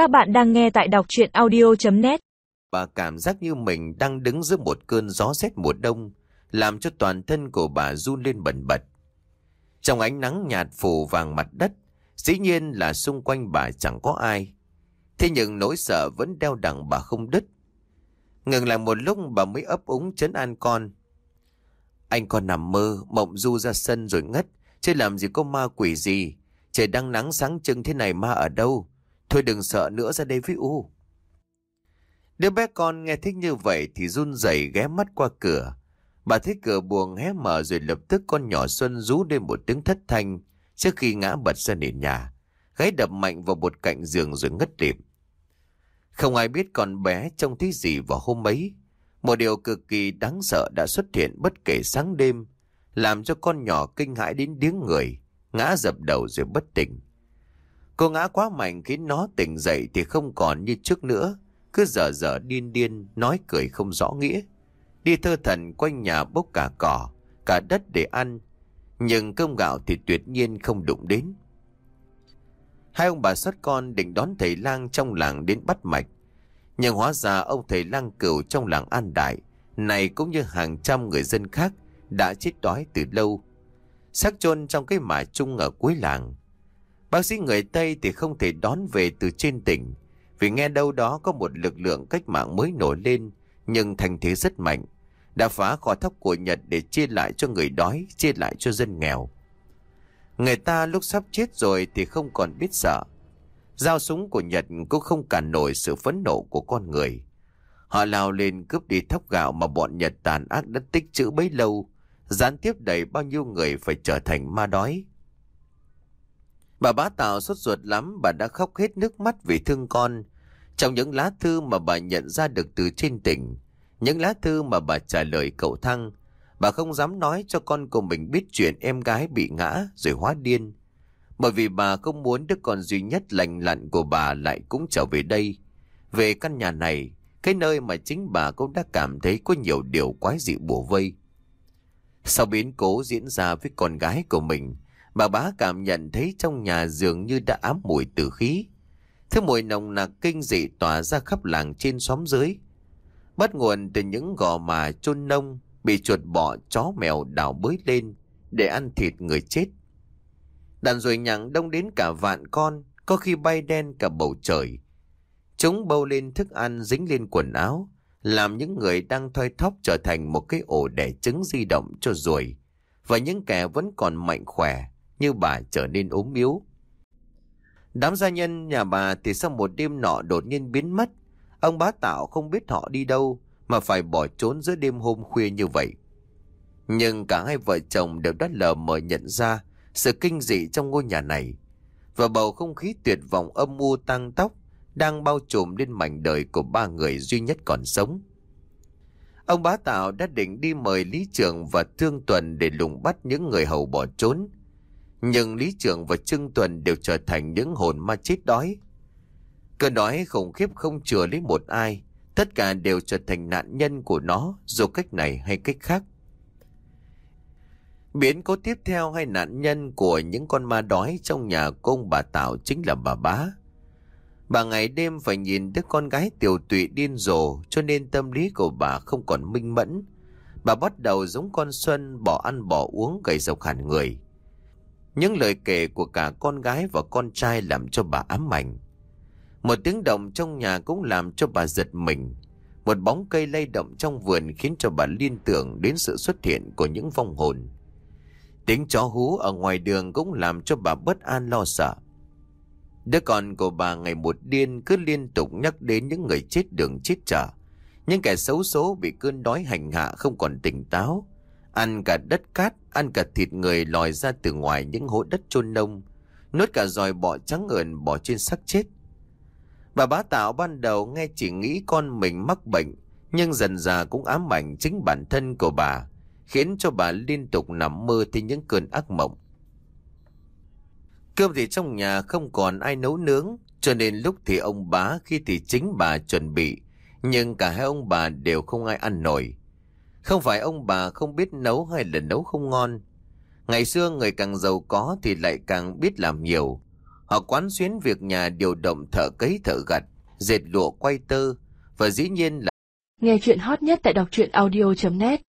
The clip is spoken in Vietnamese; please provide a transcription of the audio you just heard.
Các bạn đang nghe tại đọc chuyện audio.net Bà cảm giác như mình đang đứng giữa một cơn gió rét mùa đông, làm cho toàn thân của bà run lên bẩn bật. Trong ánh nắng nhạt phủ vàng mặt đất, dĩ nhiên là xung quanh bà chẳng có ai. Thế nhưng nỗi sợ vẫn đeo đẳng bà không đứt. Ngừng lại một lúc bà mới ấp úng chấn an con. Anh còn nằm mơ, mộng du ra sân rồi ngất, chứ làm gì có ma quỷ gì. Trời đang nắng sáng trưng thế này ma ở đâu. Thôi đừng sợ nữa ra đây với U. Đứa bé con nghe thích như vậy thì run rẩy ghé mắt qua cửa. Bà thấy cửa buồng hé mở rồi lập tức con nhỏ Xuân rú lên một tiếng thất thanh trước khi ngã bật ra nền nhà. Gáy đập mạnh vào một cạnh giường rồi ngất lịm. Không ai biết con bé trông thấy gì vào hôm ấy. Một điều cực kỳ đáng sợ đã xuất hiện bất kể sáng đêm, làm cho con nhỏ kinh hãi đến điếng người, ngã dập đầu rồi bất tỉnh. Cô ngã quá mạnh khiến nó tỉnh dậy thì không còn như trước nữa, cứ dở dở điên điên, nói cười không rõ nghĩa. Đi thơ thần quanh nhà bốc cả cỏ, cả đất để ăn, nhưng cơm gạo thì tuyệt nhiên không đụng đến. Hai ông bà xuất con định đón thầy lang trong làng đến bắt mạch. Nhưng hóa ra ông thầy lang cửu trong làng An Đại, này cũng như hàng trăm người dân khác, đã chết đói từ lâu. xác chôn trong cái mả chung ở cuối làng. Bác sĩ người Tây thì không thể đón về từ trên tỉnh, vì nghe đâu đó có một lực lượng cách mạng mới nổi lên, nhưng thành thế rất mạnh, đã phá kho thóc của Nhật để chia lại cho người đói, chia lại cho dân nghèo. Người ta lúc sắp chết rồi thì không còn biết sợ. Giao súng của Nhật cũng không cản nổi sự phẫn nộ của con người. Họ lao lên cướp đi thóc gạo mà bọn Nhật tàn ác đã tích trữ bấy lâu, gián tiếp đẩy bao nhiêu người phải trở thành ma đói. Bà bá tạo sốt ruột lắm, bà đã khóc hết nước mắt vì thương con. Trong những lá thư mà bà nhận ra được từ trên tỉnh, những lá thư mà bà trả lời cậu Thăng, bà không dám nói cho con của mình biết chuyện em gái bị ngã rồi hóa điên. Bởi vì bà không muốn đứa con duy nhất lành lặn của bà lại cũng trở về đây. Về căn nhà này, cái nơi mà chính bà cũng đã cảm thấy có nhiều điều quái dị bùa vây. Sau biến cố diễn ra với con gái của mình, bà bá cảm nhận thấy trong nhà dường như đã ám mùi tử khí. Thứ mùi nồng nặc kinh dị tỏa ra khắp làng trên xóm dưới. Bắt nguồn từ những gò mà chôn nông bị chuột bọ chó mèo đào bới lên để ăn thịt người chết. Đàn ruồi nhặng đông đến cả vạn con, có khi bay đen cả bầu trời. Chúng bâu lên thức ăn dính lên quần áo, làm những người đang thoi thóp trở thành một cái ổ đẻ trứng di động cho ruồi. Và những kẻ vẫn còn mạnh khỏe, như bà trở nên ốm yếu. Đám gia nhân nhà bà thì sau một đêm nọ đột nhiên biến mất. Ông bá tạo không biết họ đi đâu mà phải bỏ trốn giữa đêm hôm khuya như vậy. Nhưng cả hai vợ chồng đều đã lờ mờ nhận ra sự kinh dị trong ngôi nhà này. Và bầu không khí tuyệt vọng âm u tăng tóc đang bao trùm lên mảnh đời của ba người duy nhất còn sống. Ông bá tạo đã định đi mời Lý Trường và Thương Tuần để lùng bắt những người hầu bỏ trốn. Nhưng Lý Trường và Trương Tuần đều trở thành những hồn ma chết đói. Cơn đói khủng khiếp không chừa lấy một ai, tất cả đều trở thành nạn nhân của nó dù cách này hay cách khác. Biến cố tiếp theo hay nạn nhân của những con ma đói trong nhà công bà Tạo chính là bà bá. Bà ngày đêm phải nhìn đứa con gái tiểu tụy điên rồ cho nên tâm lý của bà không còn minh mẫn. Bà bắt đầu giống con Xuân bỏ ăn bỏ uống gầy dọc hẳn người. Những lời kể của cả con gái và con trai làm cho bà ám ảnh. Một tiếng động trong nhà cũng làm cho bà giật mình. Một bóng cây lay động trong vườn khiến cho bà liên tưởng đến sự xuất hiện của những vong hồn. Tiếng chó hú ở ngoài đường cũng làm cho bà bất an lo sợ. Đứa con của bà ngày một điên cứ liên tục nhắc đến những người chết đường chết chợ. Những kẻ xấu số bị cơn đói hành hạ không còn tỉnh táo. Ăn cả đất cát, ăn cả thịt người lòi ra từ ngoài những hố đất chôn nông. Nuốt cả dòi bọ trắng ợn bỏ trên xác chết. Bà bá tạo ban đầu nghe chỉ nghĩ con mình mắc bệnh, nhưng dần dà cũng ám ảnh chính bản thân của bà, khiến cho bà liên tục nằm mơ thấy những cơn ác mộng. Cơm thì trong nhà không còn ai nấu nướng, cho nên lúc thì ông bá khi thì chính bà chuẩn bị, nhưng cả hai ông bà đều không ai ăn nổi. Không phải ông bà không biết nấu hay là nấu không ngon. Ngày xưa người càng giàu có thì lại càng biết làm nhiều. Họ quán xuyến việc nhà điều động thợ cấy thợ gặt, dệt lụa quay tơ và dĩ nhiên là Nghe chuyện hot nhất tại đọc truyện audio.net